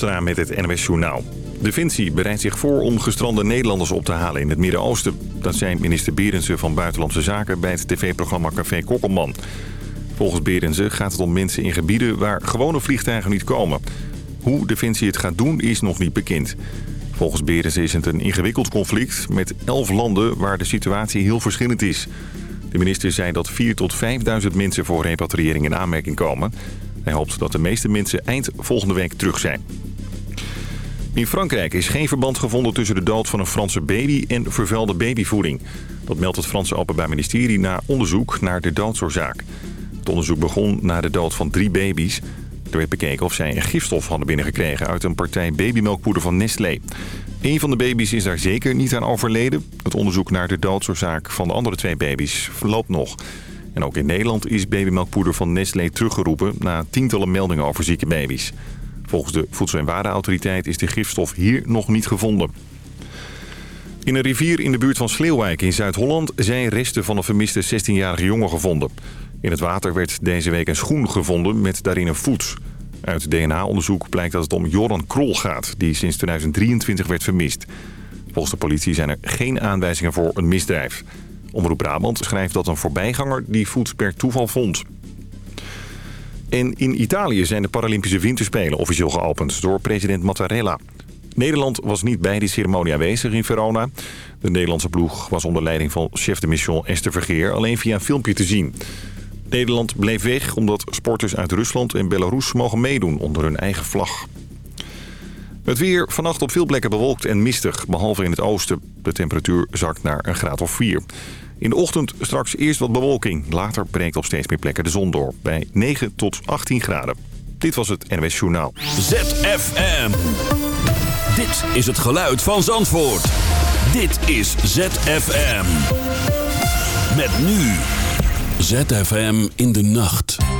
Met het NWS Journaal. Defensie bereidt zich voor om gestrande Nederlanders op te halen in het Midden-Oosten. Dat zei minister Berendsen van Buitenlandse Zaken bij het tv-programma Café Kokkelman. Volgens Berendsen gaat het om mensen in gebieden waar gewone vliegtuigen niet komen. Hoe Defensie het gaat doen is nog niet bekend. Volgens Berendsen is het een ingewikkeld conflict met elf landen waar de situatie heel verschillend is. De minister zei dat 4.000 tot 5.000 mensen voor repatriëring in aanmerking komen. Hij hoopt dat de meeste mensen eind volgende week terug zijn. In Frankrijk is geen verband gevonden tussen de dood van een Franse baby en vervuilde babyvoeding. Dat meldt het Franse Openbaar Ministerie na onderzoek naar de doodsoorzaak. Het onderzoek begon na de dood van drie baby's. Er werd bekeken of zij een gifstof hadden binnengekregen uit een partij babymelkpoeder van Nestlé. Een van de baby's is daar zeker niet aan overleden. Het onderzoek naar de doodsoorzaak van de andere twee baby's verloopt nog. En ook in Nederland is babymelkpoeder van Nestlé teruggeroepen... na tientallen meldingen over zieke baby's. Volgens de Voedsel- en Warenautoriteit is de gifstof hier nog niet gevonden. In een rivier in de buurt van Sleeuwijk in Zuid-Holland... zijn resten van een vermiste 16-jarige jongen gevonden. In het water werd deze week een schoen gevonden met daarin een voet. Uit DNA-onderzoek blijkt dat het om Joran Krol gaat... die sinds 2023 werd vermist. Volgens de politie zijn er geen aanwijzingen voor een misdrijf. Omroep Brabant schrijft dat een voorbijganger die voet per toeval vond. En in Italië zijn de Paralympische Winterspelen officieel geopend door president Mattarella. Nederland was niet bij die ceremonie aanwezig in Verona. De Nederlandse ploeg was onder leiding van chef de mission Esther Vergeer alleen via een filmpje te zien. Nederland bleef weg omdat sporters uit Rusland en Belarus mogen meedoen onder hun eigen vlag. Het weer vannacht op veel plekken bewolkt en mistig, behalve in het oosten. De temperatuur zakt naar een graad of 4. In de ochtend straks eerst wat bewolking. Later breekt op steeds meer plekken de zon door. Bij 9 tot 18 graden. Dit was het NWS Journaal. ZFM. Dit is het geluid van Zandvoort. Dit is ZFM. Met nu. ZFM in de nacht.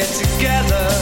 get together.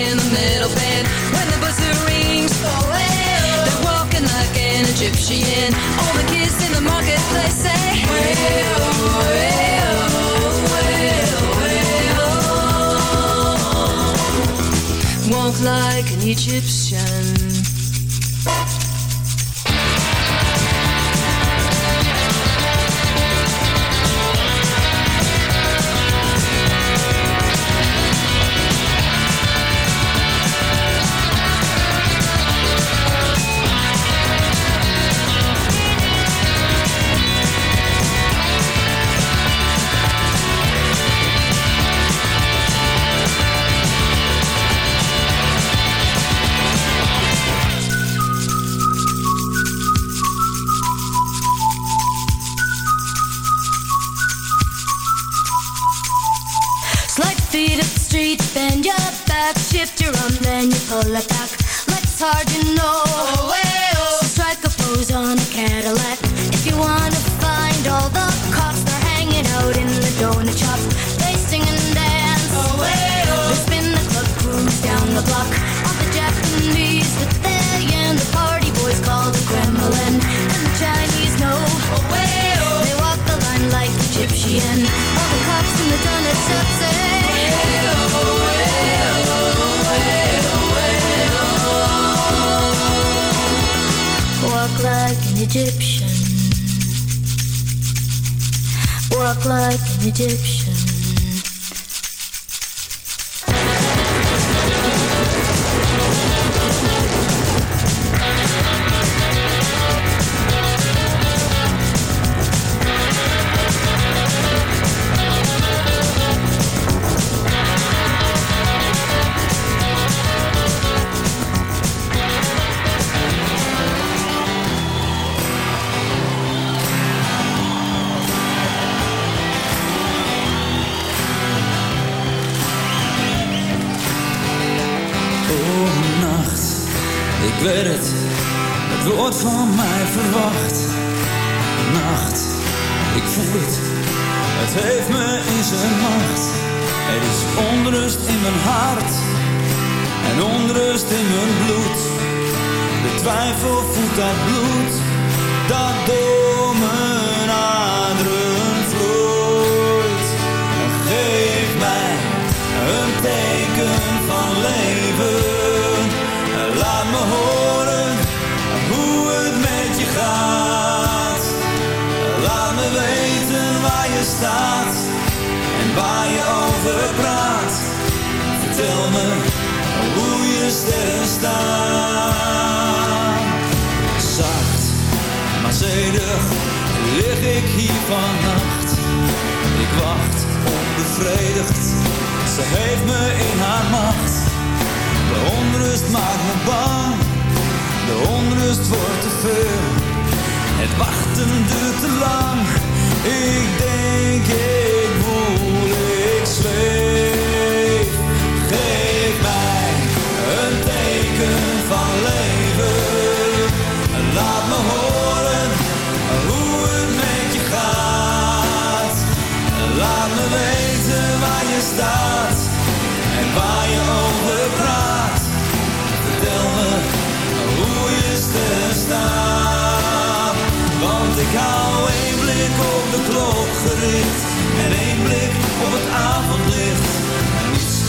in the middle band when the buzzer rings. Oh, hey, oh. They're walking like an Egyptian. All the kids in the marketplace say, hey, oh, hey, Walk like an Egyptian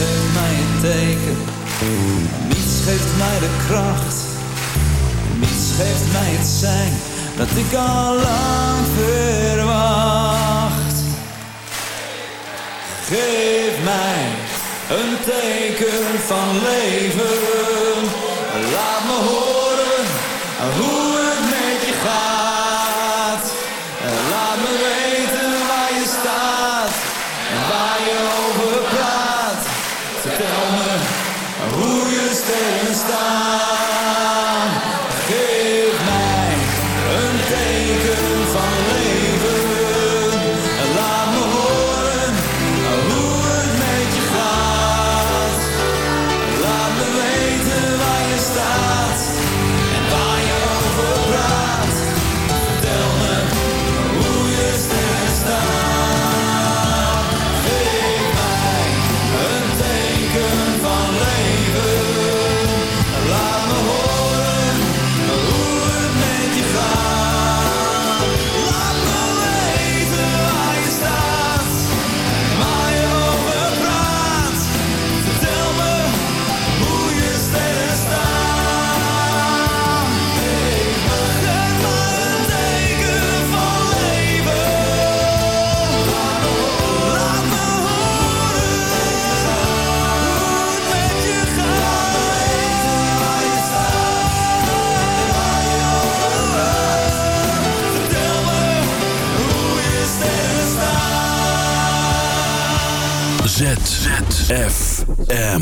Geef mij een teken. Niets geeft mij de kracht. Niets geeft mij het zijn dat ik al lang verwacht. Geef mij een teken van leven. ZFM.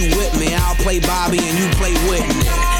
you with me. I'll play Bobby and you play Whitney.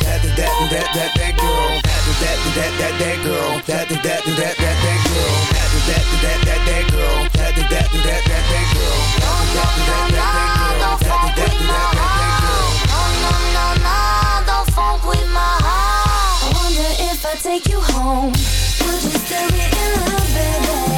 that, that girl. That, that, that, that, that, that girl. That, that, that, that, that girl. That, that, that, that, that, that girl. That, that, that, that, that girl. That, that, that, that, that, that girl. That, that, that, that, that, girl. That, that, that, that, that girl. No, no, don't funk with my heart. I wonder if I take you home, would you still be in love, baby?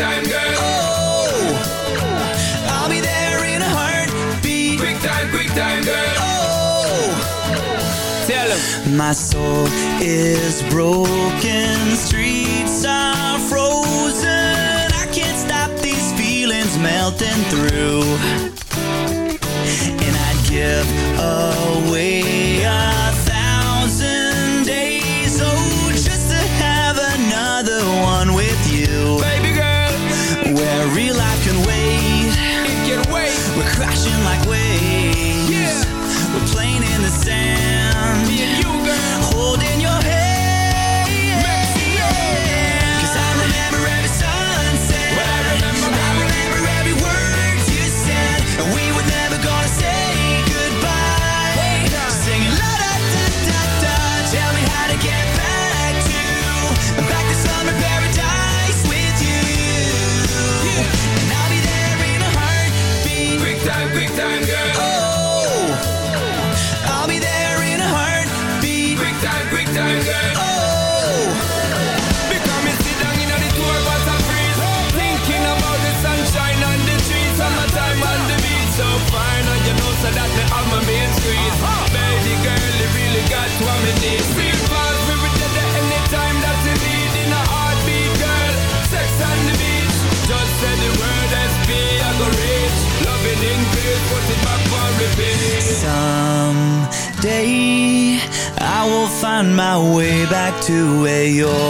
time, girl. Oh, I'll be there in a heartbeat. Quick time, quick time, girl. Oh, tell him. My soul is broken. Streets are frozen. I can't stop these feelings melting through. And I'd give away. We're crashing like waves. Yeah. We're playing in the sand. To where your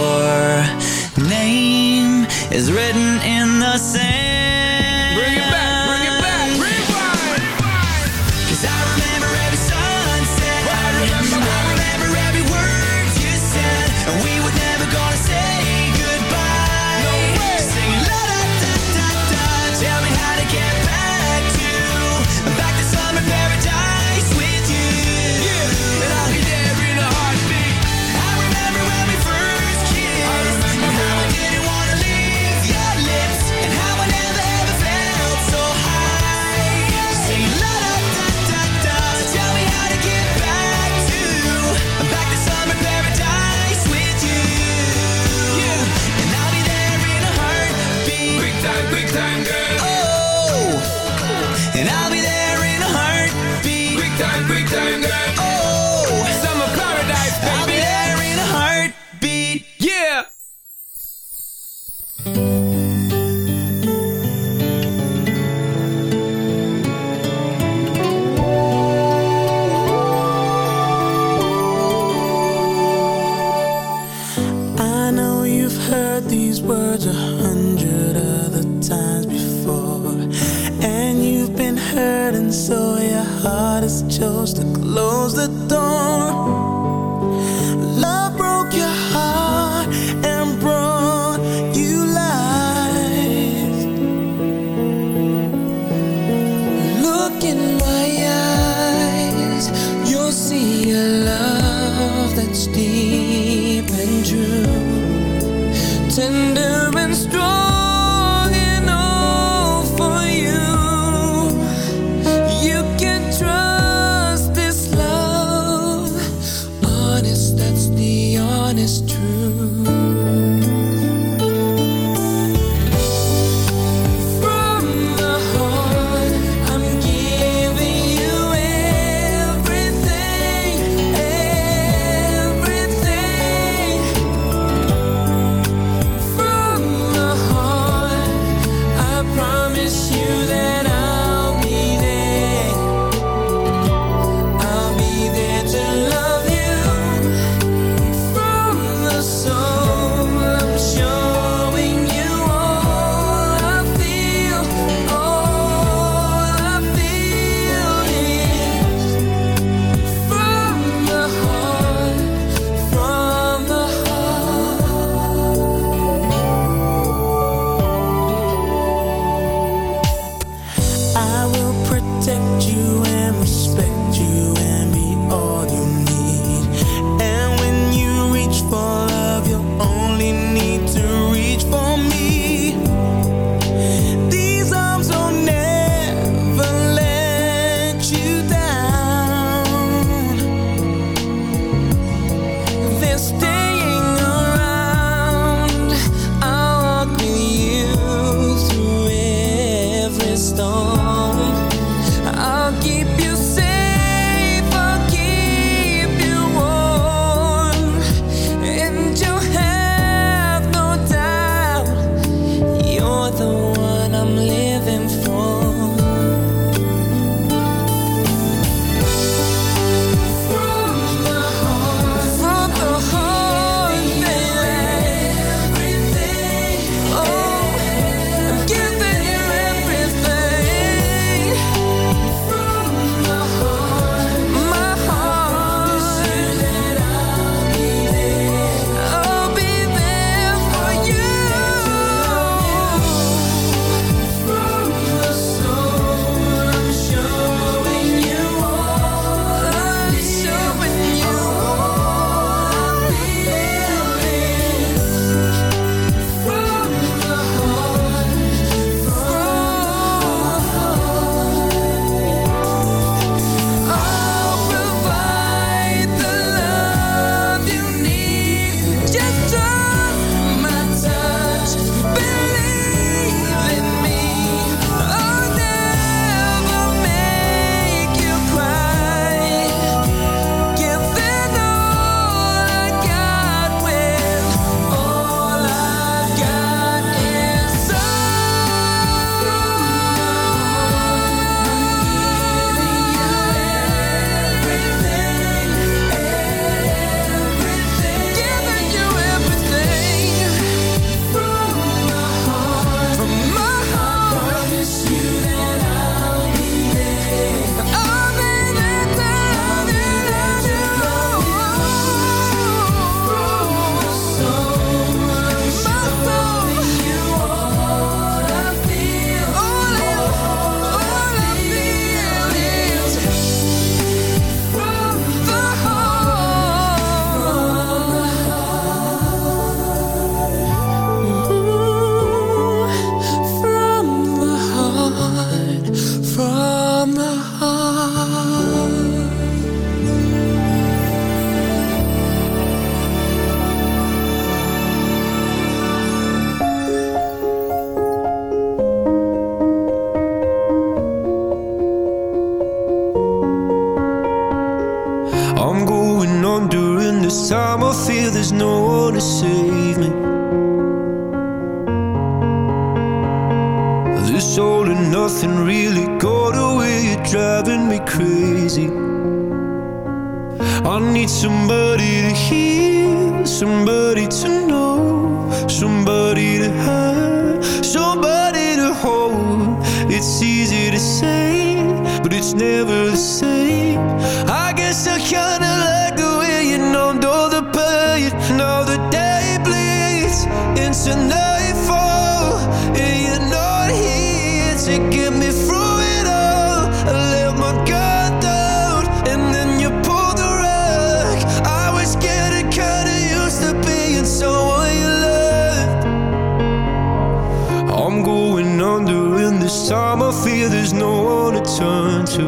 This time I fear there's no one to turn to.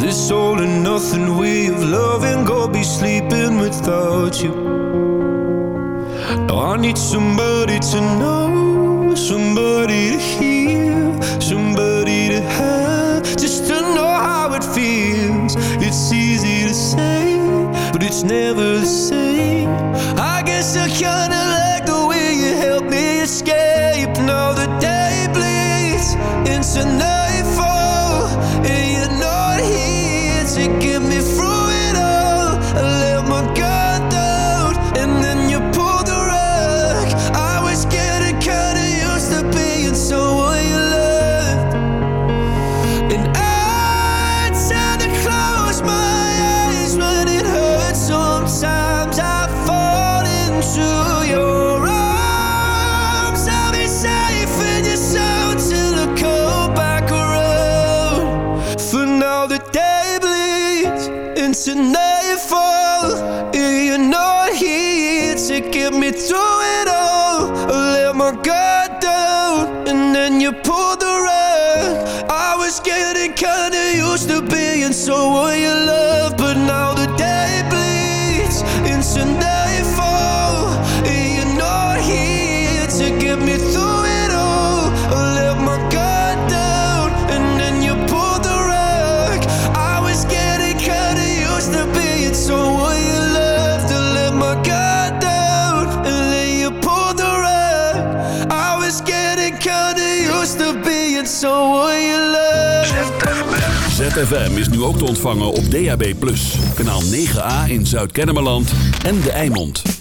This all or nothing way of loving, go be sleeping without you. Now I need somebody to know, somebody to hear, somebody to have, just to know how it feels. It's easy to say, but it's never so will you love ZFM is nu ook te ontvangen op DAB+. Kanaal 9A in Zuid-Kennemerland en De Eimond.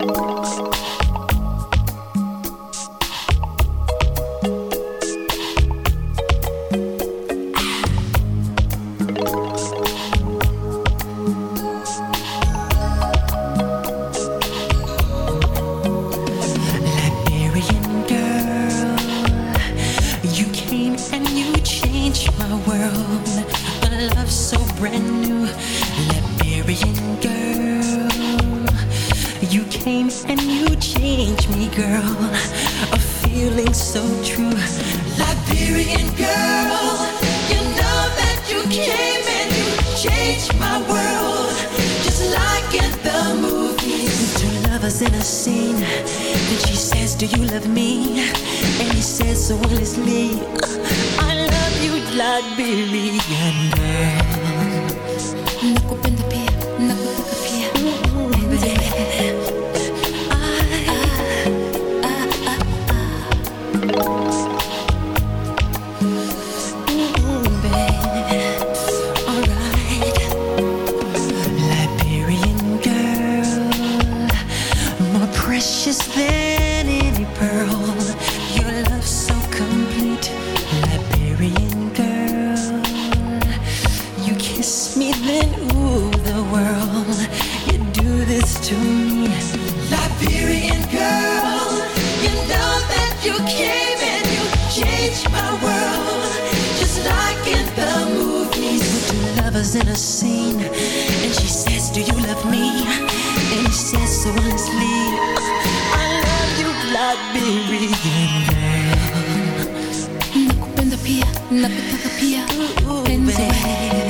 Música like a Pia. Ooh, ooh,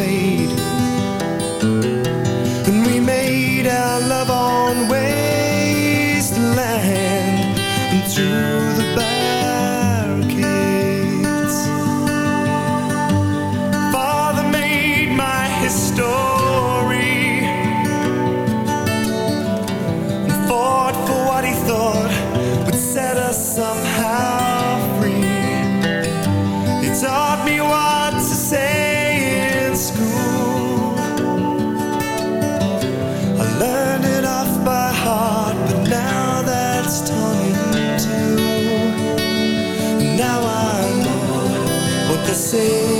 fade. say.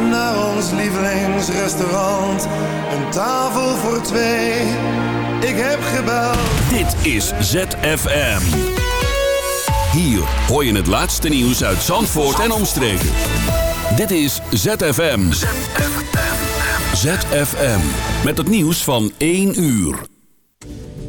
naar ons lievelingsrestaurant. Een tafel voor twee, ik heb gebeld. Dit is ZFM. Hier hoor je het laatste nieuws uit Zandvoort en omstreken. Dit is ZFM. ZFM. Met het nieuws van 1 uur.